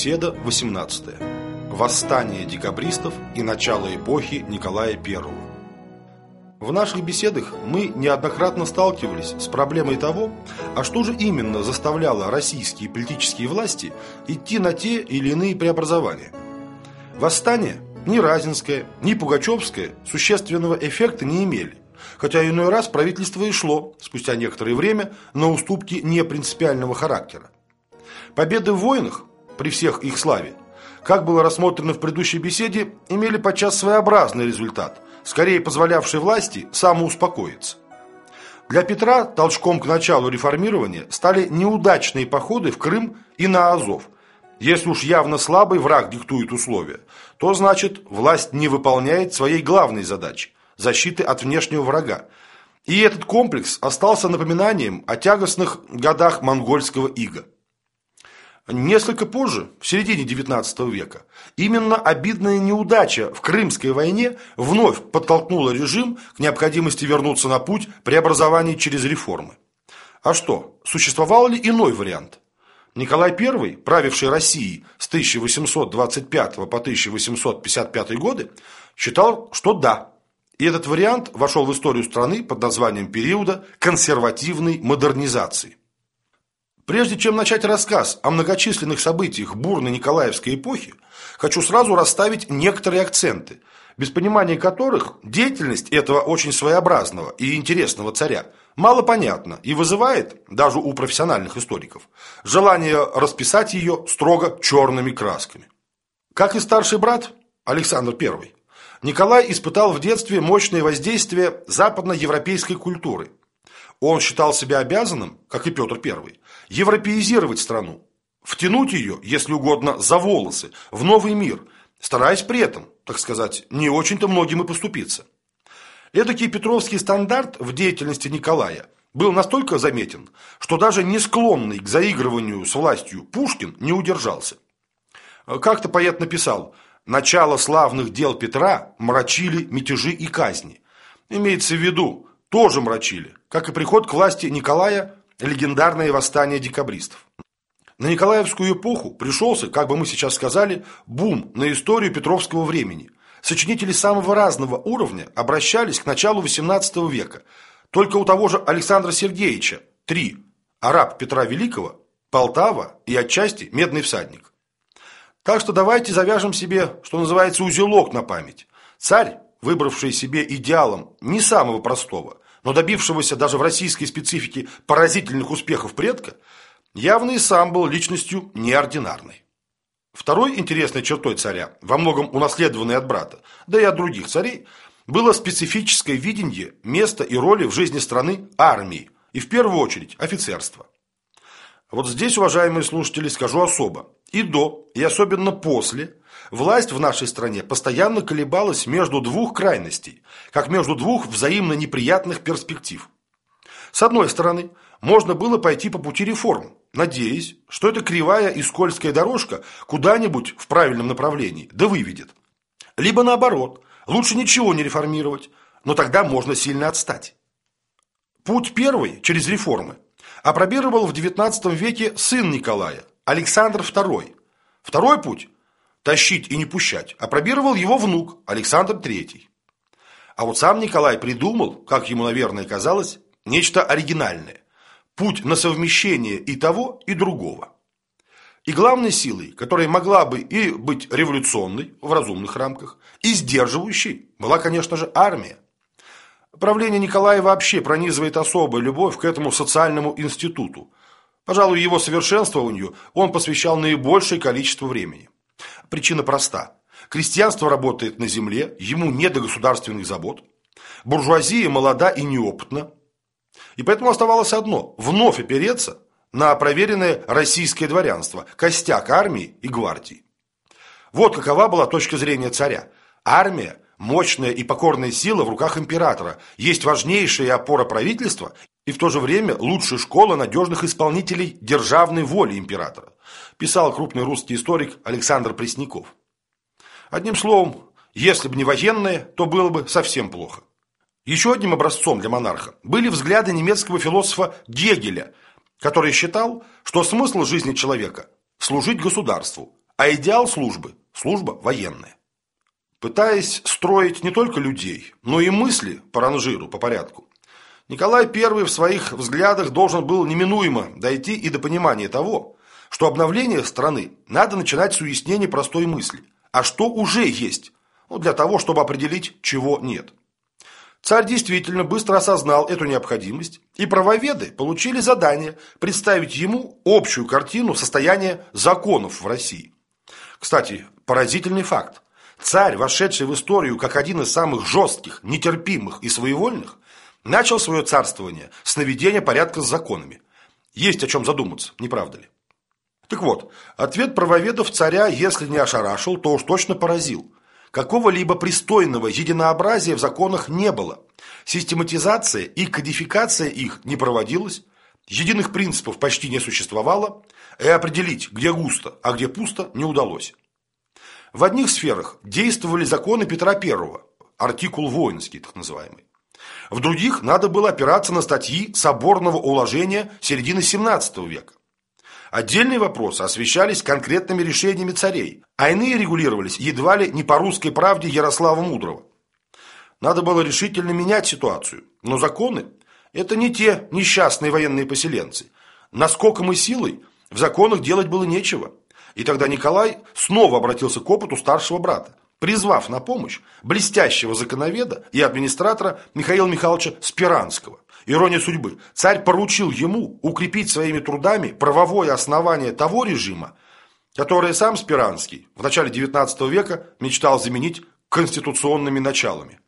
Беседа 18. Восстание декабристов и начало эпохи Николая I. В наших беседах мы неоднократно сталкивались с проблемой того, а что же именно заставляло российские политические власти идти на те или иные преобразования. Восстание ни Разинское, ни Пугачевское существенного эффекта не имели, хотя иной раз правительство и шло, спустя некоторое время, на уступки непринципиального характера. Победы в войнах, при всех их славе, как было рассмотрено в предыдущей беседе, имели подчас своеобразный результат, скорее позволявший власти самоуспокоиться. Для Петра толчком к началу реформирования стали неудачные походы в Крым и на Азов. Если уж явно слабый враг диктует условия, то значит власть не выполняет своей главной задачи – защиты от внешнего врага. И этот комплекс остался напоминанием о тягостных годах монгольского ига. Несколько позже, в середине XIX века, именно обидная неудача в Крымской войне вновь подтолкнула режим к необходимости вернуться на путь преобразований через реформы. А что, существовал ли иной вариант? Николай I, правивший Россией с 1825 по 1855 годы, считал, что да. И этот вариант вошел в историю страны под названием периода консервативной модернизации. Прежде чем начать рассказ о многочисленных событиях бурной Николаевской эпохи, хочу сразу расставить некоторые акценты, без понимания которых деятельность этого очень своеобразного и интересного царя мало понятна и вызывает, даже у профессиональных историков, желание расписать ее строго черными красками. Как и старший брат Александр I, Николай испытал в детстве мощное воздействие западноевропейской культуры. Он считал себя обязанным, как и Петр I, европеизировать страну, втянуть ее, если угодно, за волосы, в новый мир, стараясь при этом, так сказать, не очень-то многим и поступиться. Эдакий петровский стандарт в деятельности Николая был настолько заметен, что даже не склонный к заигрыванию с властью Пушкин не удержался. Как-то поэт написал «Начало славных дел Петра мрачили мятежи и казни». Имеется в виду, тоже мрачили, как и приход к власти Николая легендарное восстание декабристов. На Николаевскую эпоху пришелся, как бы мы сейчас сказали, бум на историю Петровского времени. Сочинители самого разного уровня обращались к началу XVIII века. Только у того же Александра Сергеевича три – араб Петра Великого, Полтава и отчасти Медный всадник. Так что давайте завяжем себе, что называется, узелок на память. Царь, выбравший себе идеалом не самого простого, но добившегося даже в российской специфике поразительных успехов предка, явно и сам был личностью неординарной. Второй интересной чертой царя, во многом унаследованной от брата, да и от других царей, было специфическое видение места и роли в жизни страны армии, и в первую очередь офицерства. Вот здесь, уважаемые слушатели, скажу особо. И до, и особенно после, власть в нашей стране постоянно колебалась между двух крайностей, как между двух взаимно неприятных перспектив. С одной стороны, можно было пойти по пути реформ, надеясь, что эта кривая и скользкая дорожка куда-нибудь в правильном направлении да выведет. Либо наоборот, лучше ничего не реформировать, но тогда можно сильно отстать. Путь первый, через реформы, опробировал в XIX веке сын Николая, Александр II. Второй путь – тащить и не пущать – опробировал его внук, Александр III. А вот сам Николай придумал, как ему, наверное, казалось, нечто оригинальное. Путь на совмещение и того, и другого. И главной силой, которая могла бы и быть революционной в разумных рамках, и сдерживающей, была, конечно же, армия. Правление Николая вообще пронизывает особая любовь к этому социальному институту. Пожалуй, его совершенствованию он посвящал наибольшее количество времени. Причина проста. Крестьянство работает на земле, ему не до государственных забот. Буржуазия молода и неопытна. И поэтому оставалось одно – вновь опереться на проверенное российское дворянство, костяк армии и гвардии. Вот какова была точка зрения царя. Армия Мощная и покорная сила в руках императора есть важнейшая опора правительства и в то же время лучшая школа надежных исполнителей державной воли императора, писал крупный русский историк Александр Пресняков. Одним словом, если бы не военные, то было бы совсем плохо. Еще одним образцом для монарха были взгляды немецкого философа Гегеля, который считал, что смысл жизни человека – служить государству, а идеал службы – служба военная. Пытаясь строить не только людей, но и мысли по ранжиру, по порядку, Николай I в своих взглядах должен был неминуемо дойти и до понимания того, что обновление страны надо начинать с уяснения простой мысли. А что уже есть? Ну, для того, чтобы определить, чего нет. Царь действительно быстро осознал эту необходимость, и правоведы получили задание представить ему общую картину состояния законов в России. Кстати, поразительный факт. Царь, вошедший в историю как один из самых жестких, нетерпимых и своевольных, начал свое царствование с наведения порядка с законами. Есть о чем задуматься, не правда ли? Так вот, ответ правоведов царя, если не ошарашил, то уж точно поразил. Какого-либо пристойного единообразия в законах не было. Систематизация и кодификация их не проводилась, единых принципов почти не существовало, и определить, где густо, а где пусто, не удалось. В одних сферах действовали законы Петра I, артикул воинский, так называемый. В других надо было опираться на статьи соборного уложения середины 17 века. Отдельные вопросы освещались конкретными решениями царей, а иные регулировались едва ли не по русской правде Ярослава Мудрого. Надо было решительно менять ситуацию, но законы – это не те несчастные военные поселенцы. Наскоком и силой в законах делать было нечего. И тогда Николай снова обратился к опыту старшего брата, призвав на помощь блестящего законоведа и администратора Михаила Михайловича Спиранского – Ирония судьбы. Царь поручил ему укрепить своими трудами правовое основание того режима, которое сам Спиранский в начале XIX века мечтал заменить конституционными началами.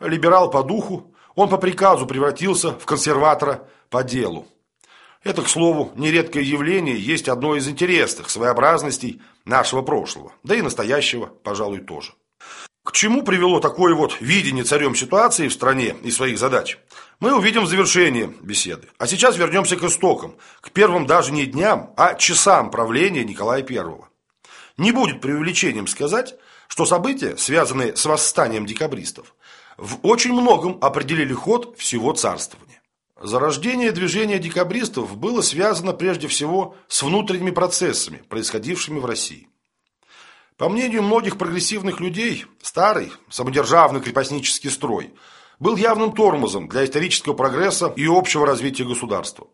Либерал по духу, он по приказу превратился в консерватора по делу. Это, к слову, нередкое явление есть одно из интересных своеобразностей нашего прошлого, да и настоящего, пожалуй, тоже. К чему привело такое вот видение царем ситуации в стране и своих задач, мы увидим в завершении беседы. А сейчас вернемся к истокам, к первым даже не дням, а часам правления Николая I. Не будет преувеличением сказать, что события, связанные с восстанием декабристов, в очень многом определили ход всего царствования. Зарождение движения декабристов было связано прежде всего с внутренними процессами, происходившими в России. По мнению многих прогрессивных людей, старый самодержавный крепостнический строй был явным тормозом для исторического прогресса и общего развития государства.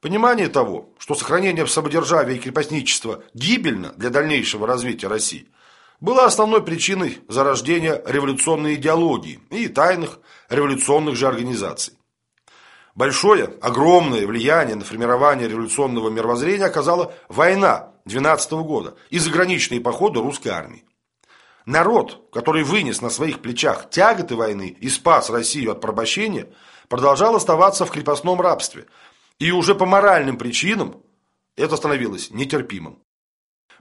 Понимание того, что сохранение самодержавия и крепостничества гибельно для дальнейшего развития России, было основной причиной зарождения революционной идеологии и тайных революционных же организаций. Большое, огромное влияние на формирование революционного мировоззрения оказала война 12 года и заграничные походы русской армии. Народ, который вынес на своих плечах тяготы войны и спас Россию от порабощения, продолжал оставаться в крепостном рабстве. И уже по моральным причинам это становилось нетерпимым.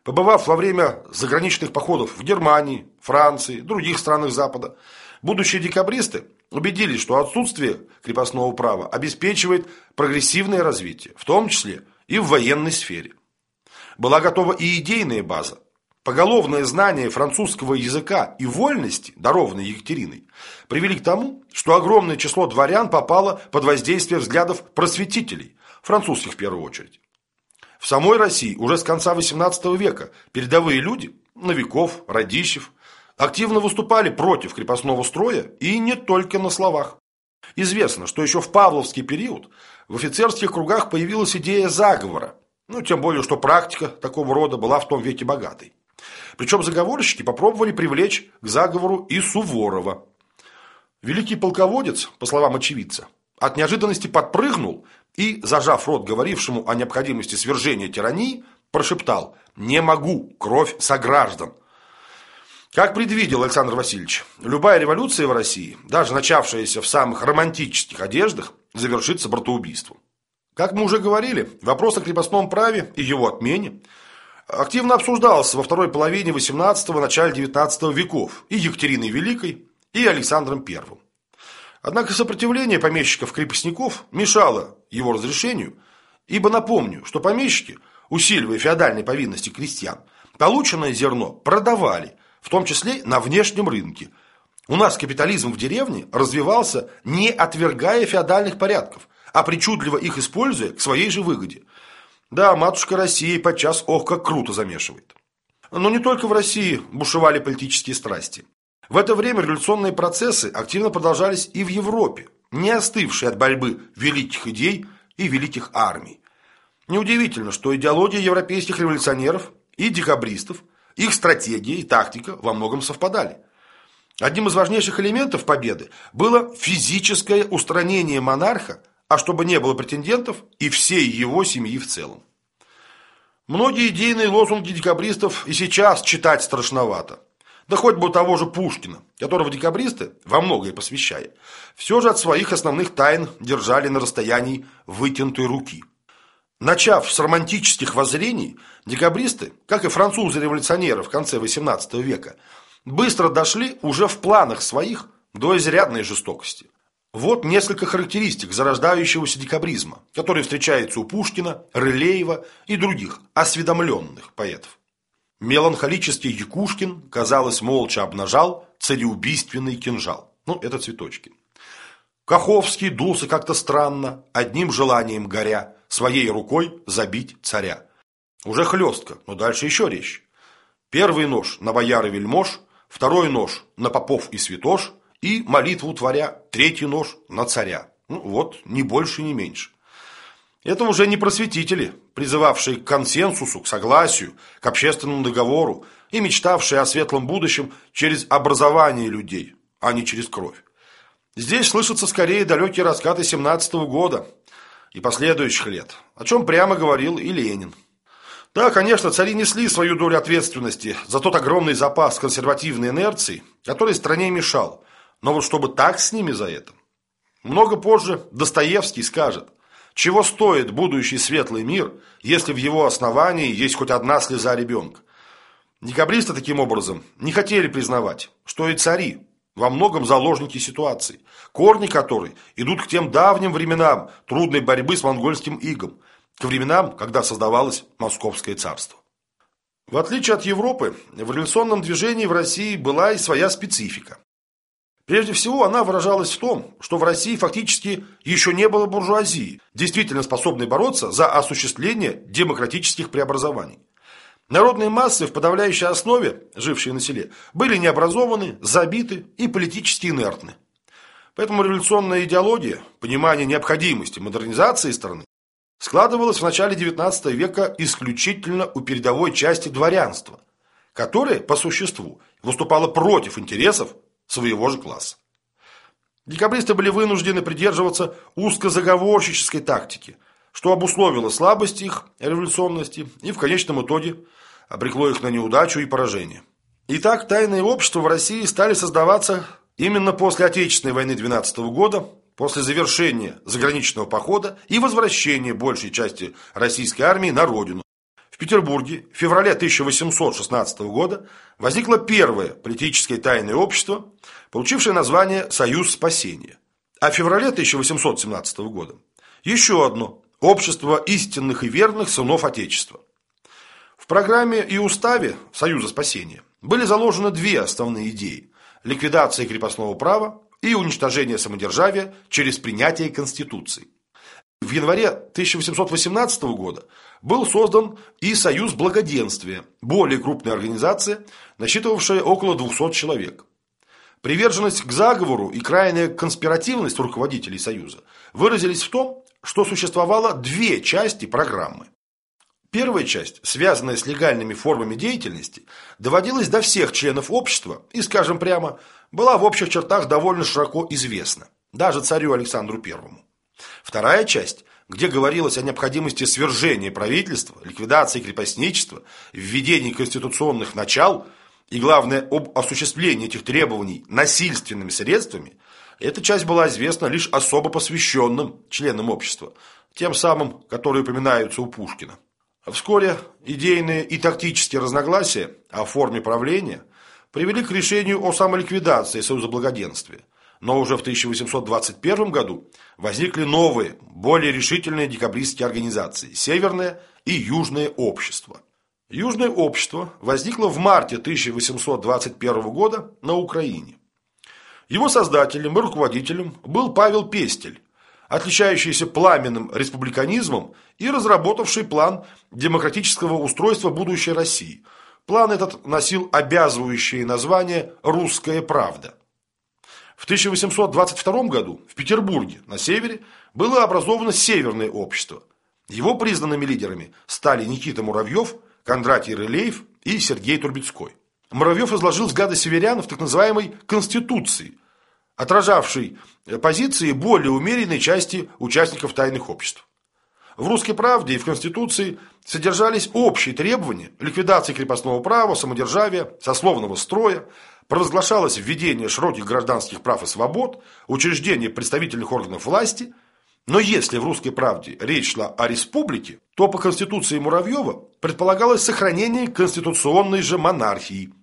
Побывав во время заграничных походов в Германии, Франции, других странах Запада, будущие декабристы убедились, что отсутствие крепостного права обеспечивает прогрессивное развитие, в том числе и в военной сфере была готова и идейная база. Поголовное знание французского языка и вольности, дарованные Екатериной, привели к тому, что огромное число дворян попало под воздействие взглядов просветителей, французских в первую очередь. В самой России уже с конца XVIII века передовые люди, Новиков, Радищев, активно выступали против крепостного строя и не только на словах. Известно, что еще в Павловский период в офицерских кругах появилась идея заговора, ну, тем более, что практика такого рода была в том веке богатой. Причем заговорщики попробовали привлечь к заговору и Суворова. Великий полководец, по словам очевидца, от неожиданности подпрыгнул и, зажав рот говорившему о необходимости свержения тирании, прошептал «Не могу, кровь сограждан». Как предвидел Александр Васильевич, любая революция в России, даже начавшаяся в самых романтических одеждах, завершится братоубийством. Как мы уже говорили, вопрос о крепостном праве и его отмене активно обсуждался во второй половине XVIII – начале XIX веков и Екатериной Великой, и Александром I. Однако сопротивление помещиков-крепостников мешало его разрешению, ибо напомню, что помещики, усиливая феодальные повинности крестьян, полученное зерно продавали, в том числе на внешнем рынке. У нас капитализм в деревне развивался, не отвергая феодальных порядков – а причудливо их используя к своей же выгоде. Да, матушка Россия подчас ох как круто замешивает. Но не только в России бушевали политические страсти. В это время революционные процессы активно продолжались и в Европе, не остывшие от борьбы великих идей и великих армий. Неудивительно, что идеология европейских революционеров и декабристов, их стратегия и тактика во многом совпадали. Одним из важнейших элементов победы было физическое устранение монарха, а чтобы не было претендентов и всей его семьи в целом. Многие идейные лозунги декабристов и сейчас читать страшновато. Да хоть бы того же Пушкина, которого декабристы, во многое посвящая, все же от своих основных тайн держали на расстоянии вытянутой руки. Начав с романтических воззрений, декабристы, как и французы-революционеры в конце XVIII века, быстро дошли уже в планах своих до изрядной жестокости. Вот несколько характеристик зарождающегося декабризма, которые встречаются у Пушкина, Рылеева и других осведомленных поэтов. Меланхолический Якушкин, казалось, молча обнажал цареубийственный кинжал. Ну, это цветочки. Каховский дулся как-то странно, одним желанием горя, своей рукой забить царя. Уже хлестко, но дальше еще резче. Первый нож на бояр и вельмож, второй нож на попов и святош, и молитву творя, третий нож на царя. Ну, вот, ни больше, ни меньше. Это уже не просветители, призывавшие к консенсусу, к согласию, к общественному договору и мечтавшие о светлом будущем через образование людей, а не через кровь. Здесь слышатся скорее далекие раскаты 17 -го года и последующих лет, о чем прямо говорил и Ленин. Да, конечно, цари несли свою долю ответственности за тот огромный запас консервативной инерции, который стране мешал, но вот чтобы так с ними за это. Много позже Достоевский скажет, чего стоит будущий светлый мир, если в его основании есть хоть одна слеза ребенка? Декабристы таким образом не хотели признавать, что и цари во многом заложники ситуации, корни которой идут к тем давним временам трудной борьбы с монгольским игом, к временам, когда создавалось Московское царство. В отличие от Европы, в революционном движении в России была и своя специфика. Прежде всего, она выражалась в том, что в России фактически еще не было буржуазии, действительно способной бороться за осуществление демократических преобразований. Народные массы в подавляющей основе, жившие на селе, были необразованы, забиты и политически инертны. Поэтому революционная идеология, понимание необходимости модернизации страны, складывалась в начале XIX века исключительно у передовой части дворянства, которое, по существу, выступало против интересов своего же класса. Декабристы были вынуждены придерживаться узкозаговорщической тактики, что обусловило слабость их революционности и в конечном итоге обрекло их на неудачу и поражение. Итак, тайные общества в России стали создаваться именно после Отечественной войны 12 года, после завершения заграничного похода и возвращения большей части российской армии на родину, в Петербурге в феврале 1816 года возникло первое политическое тайное общество, получившее название «Союз спасения». А в феврале 1817 года еще одно – Общество истинных и верных сынов Отечества. В программе и уставе Союза спасения были заложены две основные идеи – ликвидация крепостного права и уничтожение самодержавия через принятие Конституции. В январе 1818 года был создан и Союз Благоденствия, более крупная организация, насчитывавшая около 200 человек. Приверженность к заговору и крайняя конспиративность руководителей Союза выразились в том, что существовало две части программы. Первая часть, связанная с легальными формами деятельности, доводилась до всех членов общества и, скажем прямо, была в общих чертах довольно широко известна, даже царю Александру Первому. Вторая часть, где говорилось о необходимости свержения правительства, ликвидации крепостничества, введении конституционных начал и, главное, об осуществлении этих требований насильственными средствами, эта часть была известна лишь особо посвященным членам общества, тем самым, которые упоминаются у Пушкина. Вскоре идейные и тактические разногласия о форме правления привели к решению о самоликвидации Союза Благоденствия – но уже в 1821 году возникли новые, более решительные декабристские организации – Северное и Южное общество. Южное общество возникло в марте 1821 года на Украине. Его создателем и руководителем был Павел Пестель, отличающийся пламенным республиканизмом и разработавший план демократического устройства будущей России, План этот носил обязывающее название «Русская правда». В 1822 году в Петербурге, на севере, было образовано Северное общество. Его признанными лидерами стали Никита Муравьев, Кондратий Рылеев и Сергей Турбецкой. Муравьев изложил взгляды северян в так называемой «Конституции», отражавшей позиции более умеренной части участников тайных обществ. В «Русской правде» и в Конституции содержались общие требования ликвидации крепостного права, самодержавия, сословного строя, провозглашалось введение широких гражданских прав и свобод, учреждение представительных органов власти, но если в «Русской правде» речь шла о республике, то по Конституции Муравьева предполагалось сохранение конституционной же монархии.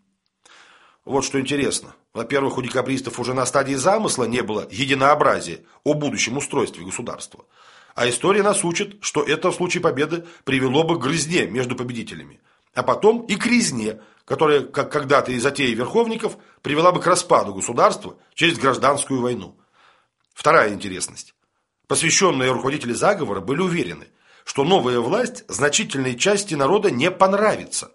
Вот что интересно. Во-первых, у декабристов уже на стадии замысла не было единообразия о будущем устройстве государства. А история нас учит, что это в случае победы привело бы к грызне между победителями. А потом и к резне, которая, как когда-то и затея верховников, привела бы к распаду государства через гражданскую войну. Вторая интересность. Посвященные руководители заговора были уверены, что новая власть значительной части народа не понравится.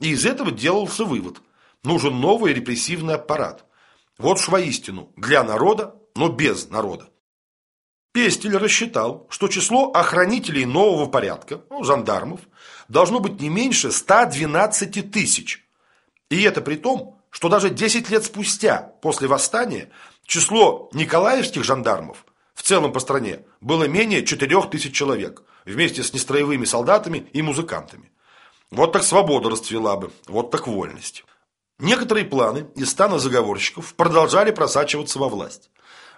И из этого делался вывод. Нужен новый репрессивный аппарат. Вот уж воистину, для народа, но без народа. Пестель рассчитал, что число охранителей нового порядка, ну, жандармов, должно быть не меньше 112 тысяч. И это при том, что даже 10 лет спустя, после восстания, число николаевских жандармов в целом по стране было менее 4 тысяч человек, вместе с нестроевыми солдатами и музыкантами. Вот так свобода расцвела бы, вот так вольность. Некоторые планы из стана заговорщиков продолжали просачиваться во власть.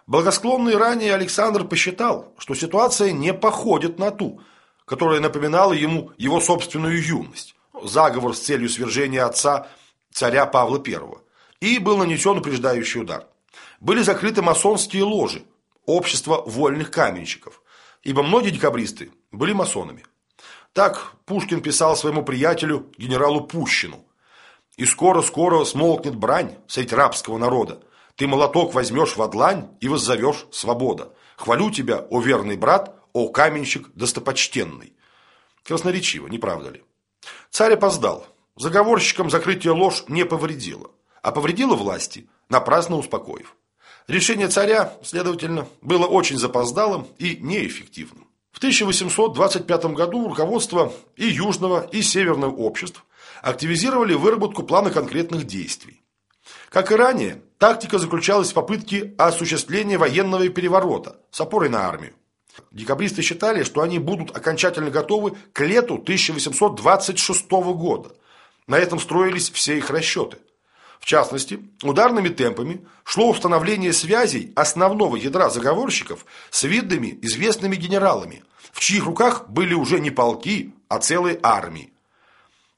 Благосклонный ранее Александр посчитал, что ситуация не походит на ту, которая напоминала ему его собственную юность, заговор с целью свержения отца царя Павла I, и был нанесен упреждающий удар. Были закрыты масонские ложи, общество вольных каменщиков, ибо многие декабристы были масонами. Так Пушкин писал своему приятелю генералу Пущину. «И скоро-скоро смолкнет брань средь рабского народа, ты молоток возьмешь в одлань и воззовешь свобода. Хвалю тебя, о верный брат, о каменщик достопочтенный. Красноречиво, не правда ли? Царь опоздал. Заговорщикам закрытие ложь не повредило, а повредило власти, напрасно успокоив. Решение царя, следовательно, было очень запоздалым и неэффективным. В 1825 году руководство и Южного, и Северного обществ активизировали выработку плана конкретных действий. Как и ранее, тактика заключалась в попытке осуществления военного переворота с опорой на армию. Декабристы считали, что они будут окончательно готовы к лету 1826 года. На этом строились все их расчеты. В частности, ударными темпами шло установление связей основного ядра заговорщиков с видными известными генералами, в чьих руках были уже не полки, а целые армии.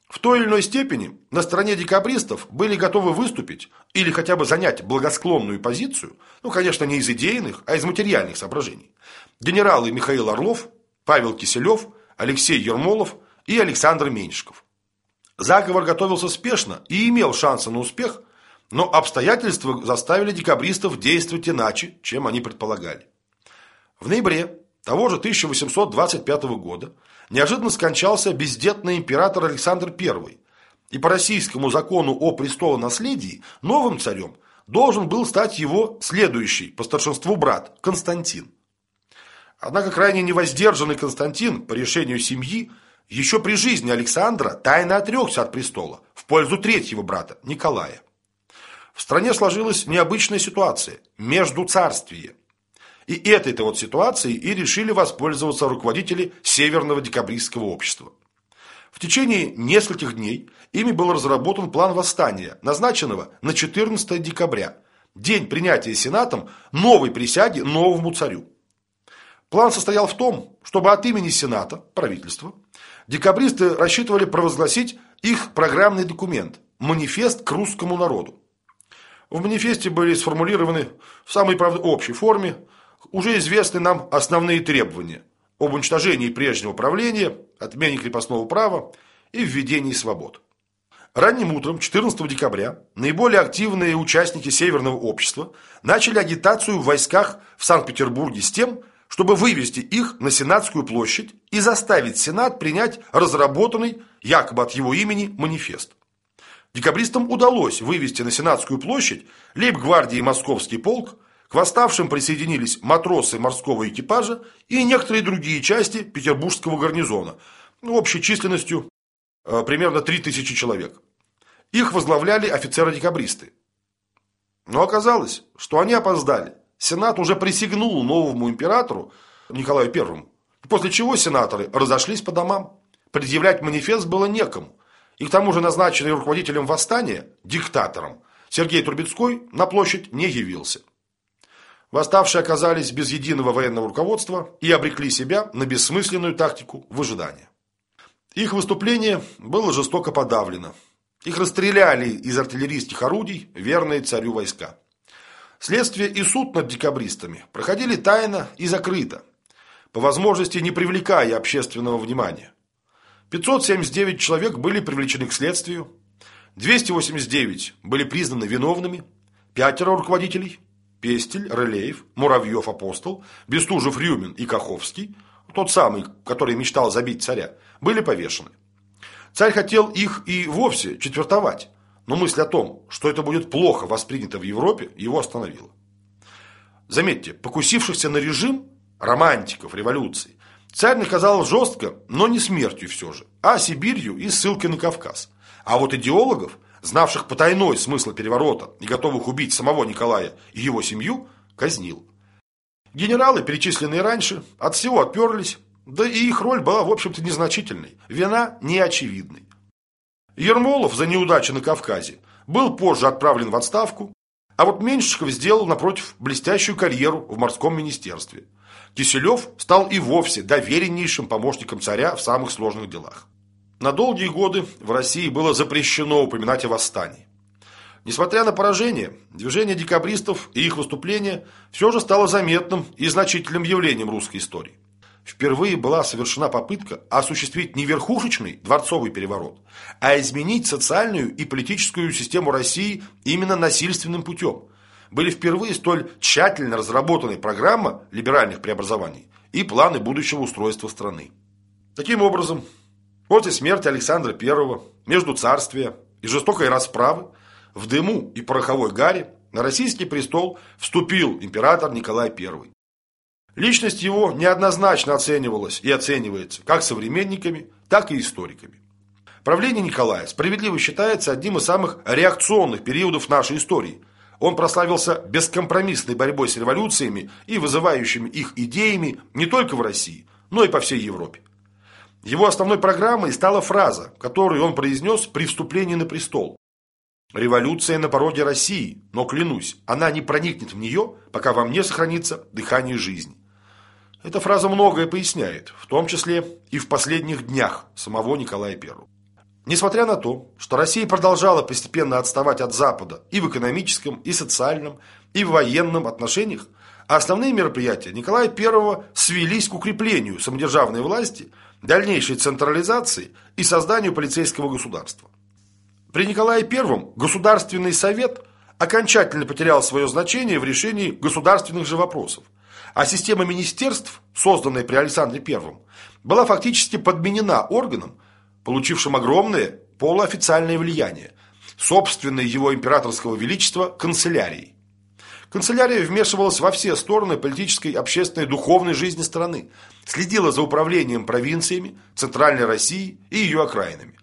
В той или иной степени на стороне декабристов были готовы выступить или хотя бы занять благосклонную позицию, ну, конечно, не из идейных, а из материальных соображений. Генералы Михаил Орлов, Павел Киселев, Алексей Ермолов и Александр Меньшиков. Заговор готовился спешно и имел шансы на успех, но обстоятельства заставили декабристов действовать иначе, чем они предполагали. В ноябре того же 1825 года неожиданно скончался бездетный император Александр I, и по российскому закону о престолонаследии новым царем должен был стать его следующий по старшинству брат Константин. Однако крайне невоздержанный Константин по решению семьи еще при жизни Александра тайно отрекся от престола в пользу третьего брата Николая. В стране сложилась необычная ситуация – между царствие. И этой-то вот ситуацией и решили воспользоваться руководители Северного декабристского общества. В течение нескольких дней ими был разработан план восстания, назначенного на 14 декабря, день принятия Сенатом новой присяги новому царю. План состоял в том, чтобы от имени Сената, правительства, декабристы рассчитывали провозгласить их программный документ – манифест к русскому народу. В манифесте были сформулированы в самой правда, общей форме уже известны нам основные требования об уничтожении прежнего правления, отмене крепостного права и введении свобод. Ранним утром 14 декабря наиболее активные участники Северного общества начали агитацию в войсках в Санкт-Петербурге с тем, чтобы вывести их на Сенатскую площадь и заставить Сенат принять разработанный, якобы от его имени, манифест. Декабристам удалось вывести на Сенатскую площадь лейб-гвардии Московский полк, к восставшим присоединились матросы морского экипажа и некоторые другие части петербургского гарнизона, ну, общей численностью э, примерно 3000 человек. Их возглавляли офицеры-декабристы. Но оказалось, что они опоздали. Сенат уже присягнул новому императору Николаю Первому, после чего сенаторы разошлись по домам. Предъявлять манифест было некому. И к тому же назначенный руководителем восстания, диктатором, Сергей Трубецкой на площадь не явился. Восставшие оказались без единого военного руководства и обрекли себя на бессмысленную тактику выжидания. Их выступление было жестоко подавлено. Их расстреляли из артиллерийских орудий верные царю войска. Следствие и суд над декабристами проходили тайно и закрыто, по возможности не привлекая общественного внимания. 579 человек были привлечены к следствию, 289 были признаны виновными, пятеро руководителей – Пестель, Рылеев, Муравьев, Апостол, Бестужев, Рюмин и Каховский, тот самый, который мечтал забить царя, были повешены. Царь хотел их и вовсе четвертовать, но мысль о том, что это будет плохо воспринято в Европе, его остановила. Заметьте, покусившихся на режим романтиков революции Царь наказал жестко, но не смертью все же, а Сибирью и ссылкой на Кавказ. А вот идеологов, знавших потайной смысл переворота и готовых убить самого Николая и его семью, казнил. Генералы, перечисленные раньше, от всего отперлись, да и их роль была, в общем-то, незначительной, вина неочевидной. Ермолов за неудачу на Кавказе был позже отправлен в отставку, а вот Меньшиков сделал, напротив, блестящую карьеру в морском министерстве – Киселев стал и вовсе довереннейшим помощником царя в самых сложных делах. На долгие годы в России было запрещено упоминать о восстании. Несмотря на поражение, движение декабристов и их выступления все же стало заметным и значительным явлением русской истории. Впервые была совершена попытка осуществить не верхушечный дворцовый переворот, а изменить социальную и политическую систему России именно насильственным путем, были впервые столь тщательно разработаны программа либеральных преобразований и планы будущего устройства страны. Таким образом, после смерти Александра I, между царствия и жестокой расправы, в дыму и пороховой гаре на российский престол вступил император Николай I. Личность его неоднозначно оценивалась и оценивается как современниками, так и историками. Правление Николая справедливо считается одним из самых реакционных периодов нашей истории – он прославился бескомпромиссной борьбой с революциями и вызывающими их идеями не только в России, но и по всей Европе. Его основной программой стала фраза, которую он произнес при вступлении на престол. «Революция на пороге России, но, клянусь, она не проникнет в нее, пока во мне сохранится дыхание жизни». Эта фраза многое поясняет, в том числе и в последних днях самого Николая I. Несмотря на то, что Россия продолжала постепенно отставать от Запада и в экономическом, и социальном, и в военном отношениях, основные мероприятия Николая I свелись к укреплению самодержавной власти, дальнейшей централизации и созданию полицейского государства. При Николае I Государственный совет окончательно потерял свое значение в решении государственных же вопросов, а система министерств, созданная при Александре I, была фактически подменена органом, получившим огромное полуофициальное влияние, собственной его императорского величества канцелярией. Канцелярия вмешивалась во все стороны политической, общественной, духовной жизни страны, следила за управлением провинциями, Центральной России и ее окраинами.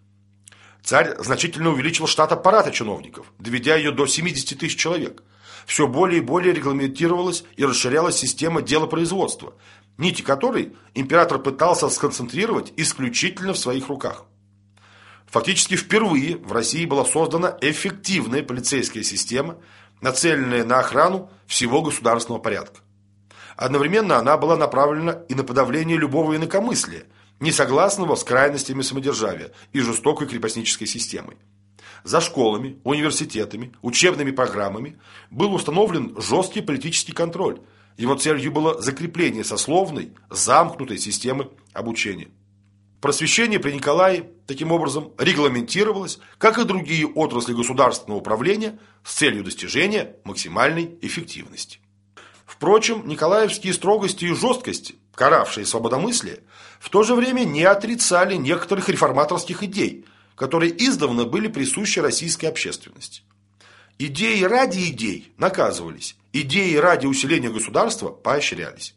Царь значительно увеличил штат аппарата чиновников, доведя ее до 70 тысяч человек. Все более и более регламентировалась и расширялась система делопроизводства, нити которой император пытался сконцентрировать исключительно в своих руках. Фактически впервые в России была создана эффективная полицейская система, нацеленная на охрану всего государственного порядка. Одновременно она была направлена и на подавление любого инакомыслия, несогласного с крайностями самодержавия и жестокой крепостнической системой. За школами, университетами, учебными программами был установлен жесткий политический контроль. Его целью было закрепление сословной, замкнутой системы обучения. Просвещение при Николае таким образом регламентировалось, как и другие отрасли государственного управления с целью достижения максимальной эффективности. Впрочем, николаевские строгости и жесткости, каравшие свободомыслие, в то же время не отрицали некоторых реформаторских идей, которые издавна были присущи российской общественности. Идеи ради идей наказывались, идеи ради усиления государства поощрялись.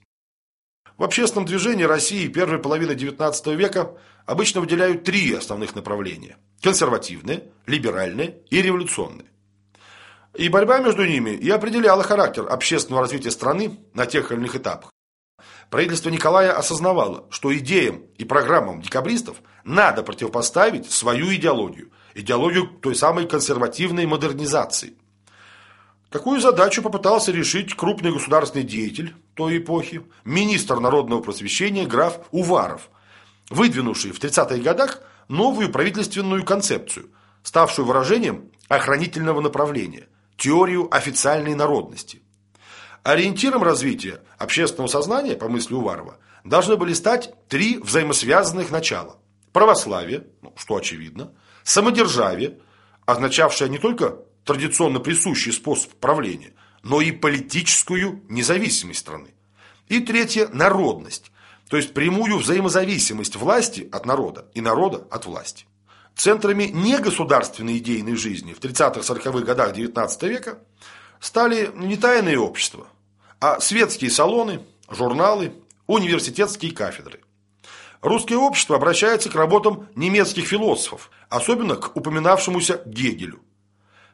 В общественном движении России первой половины XIX века обычно выделяют три основных направления – консервативное, либеральное и революционное. И борьба между ними и определяла характер общественного развития страны на тех или иных этапах. Правительство Николая осознавало, что идеям и программам декабристов надо противопоставить свою идеологию, идеологию той самой консервативной модернизации. Такую задачу попытался решить крупный государственный деятель той эпохи, министр народного просвещения граф Уваров, выдвинувший в 30-х годах новую правительственную концепцию, ставшую выражением охранительного направления – теорию официальной народности. Ориентиром развития общественного сознания, по мысли Уварова, должны были стать три взаимосвязанных начала. Православие, ну, что очевидно, самодержавие, означавшее не только традиционно присущий способ правления, но и политическую независимость страны. И третье – народность, то есть прямую взаимозависимость власти от народа и народа от власти. Центрами негосударственной идейной жизни в 30-40-х годах XIX века стали не тайные общества, а светские салоны, журналы, университетские кафедры. Русское общество обращается к работам немецких философов, особенно к упоминавшемуся Гегелю.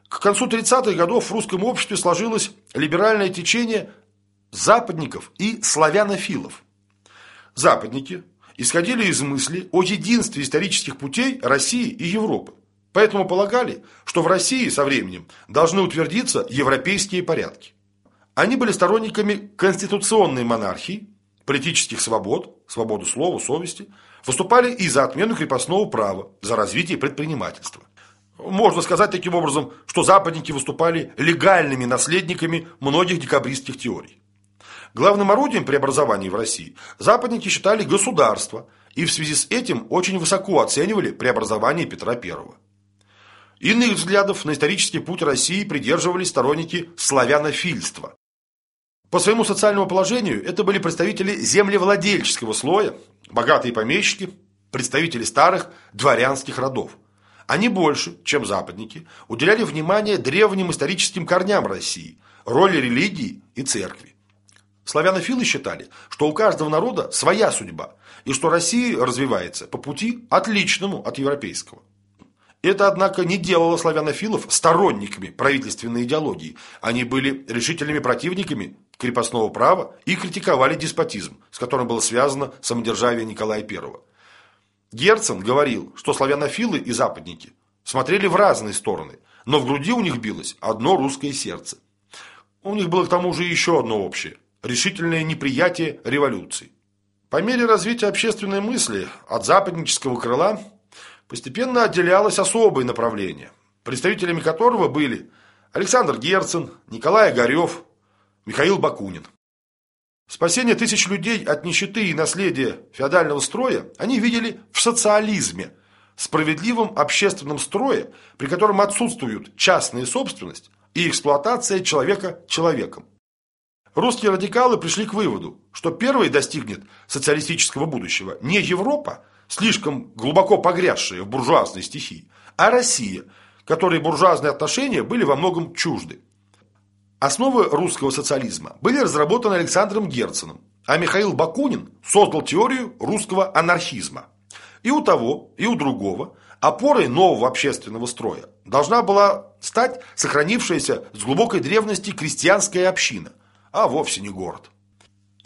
К концу 30-х годов в русском обществе сложилось либеральное течение западников и славянофилов. Западники исходили из мысли о единстве исторических путей России и Европы. Поэтому полагали, что в России со временем должны утвердиться европейские порядки. Они были сторонниками конституционной монархии, политических свобод, свободу слова, совести, выступали и за отмену крепостного права, за развитие предпринимательства. Можно сказать таким образом, что западники выступали легальными наследниками многих декабристских теорий. Главным орудием преобразований в России западники считали государство и в связи с этим очень высоко оценивали преобразование Петра I. Иных взглядов на исторический путь России придерживались сторонники славянофильства. По своему социальному положению это были представители землевладельческого слоя, богатые помещики, представители старых дворянских родов – они больше, чем западники, уделяли внимание древним историческим корням России, роли религии и церкви. Славянофилы считали, что у каждого народа своя судьба, и что Россия развивается по пути отличному от европейского. Это, однако, не делало славянофилов сторонниками правительственной идеологии. Они были решительными противниками крепостного права и критиковали деспотизм, с которым было связано самодержавие Николая I. Герцен говорил, что славянофилы и западники смотрели в разные стороны, но в груди у них билось одно русское сердце. У них было к тому же еще одно общее – решительное неприятие революции. По мере развития общественной мысли от западнического крыла постепенно отделялось особое направление, представителями которого были Александр Герцен, Николай Огарев, Михаил Бакунин. Спасение тысяч людей от нищеты и наследия феодального строя они видели в социализме, справедливом общественном строе, при котором отсутствуют частная собственность и эксплуатация человека человеком. Русские радикалы пришли к выводу, что первой достигнет социалистического будущего не Европа, слишком глубоко погрязшая в буржуазной стихии, а Россия, которой буржуазные отношения были во многом чужды. Основы русского социализма были разработаны Александром Герценом, а Михаил Бакунин создал теорию русского анархизма. И у того, и у другого опорой нового общественного строя должна была стать сохранившаяся с глубокой древности крестьянская община, а вовсе не город.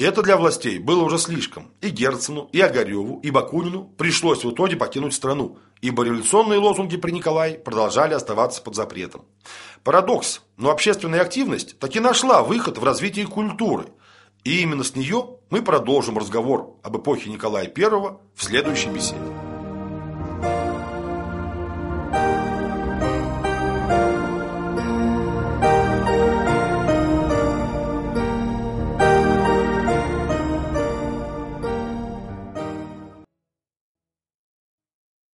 Это для властей было уже слишком. И Герцену, и Огареву, и Бакунину пришлось в итоге покинуть страну, ибо революционные лозунги при Николае продолжали оставаться под запретом. Парадокс, но общественная активность таки нашла выход в развитии культуры. И именно с нее мы продолжим разговор об эпохе Николая I в следующей беседе.